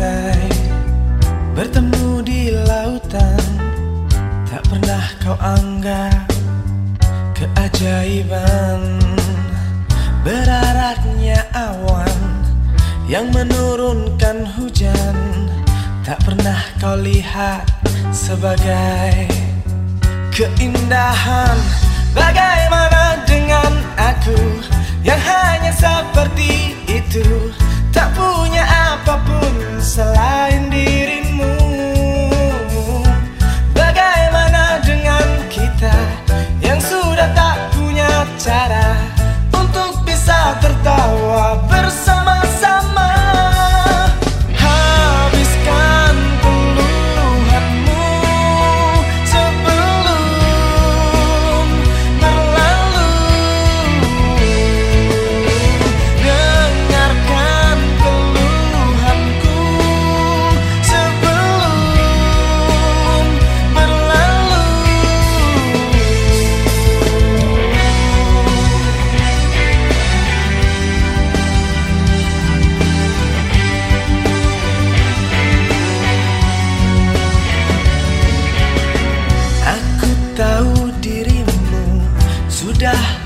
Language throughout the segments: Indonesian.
sungai Bertemu di lautan. Tak pernah kau anggap Keajaiban. Beraratnya awan Yang menurunkan hujan. Tak pernah kau lihat sebagai Keindahan. Bagaimana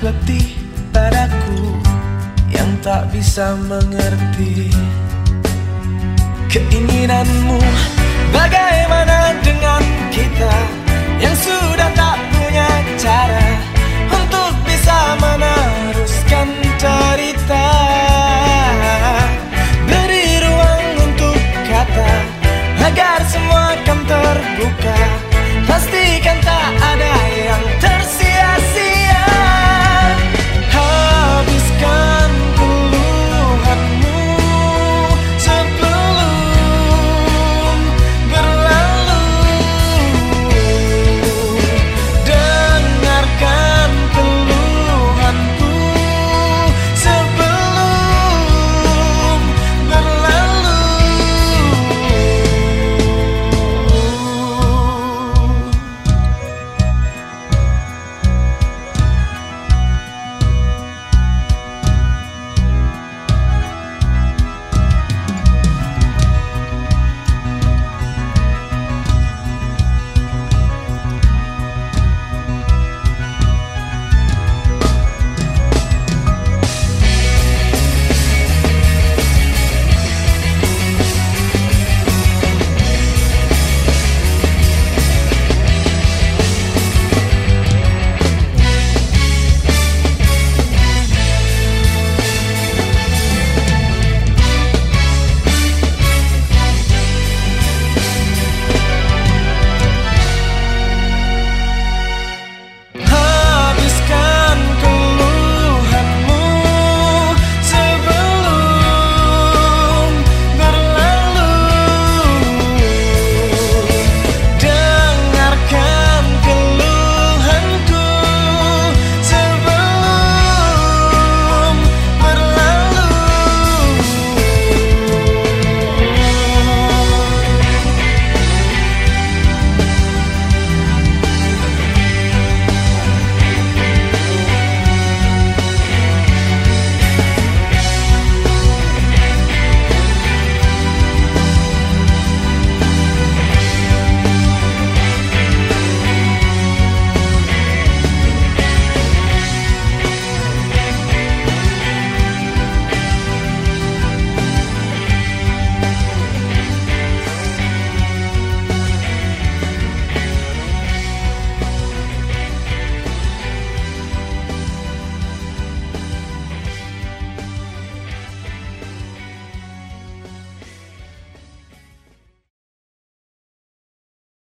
letih padaku Yang tak bisa mengerti Keinginanmu. Bagaimana dengan kita?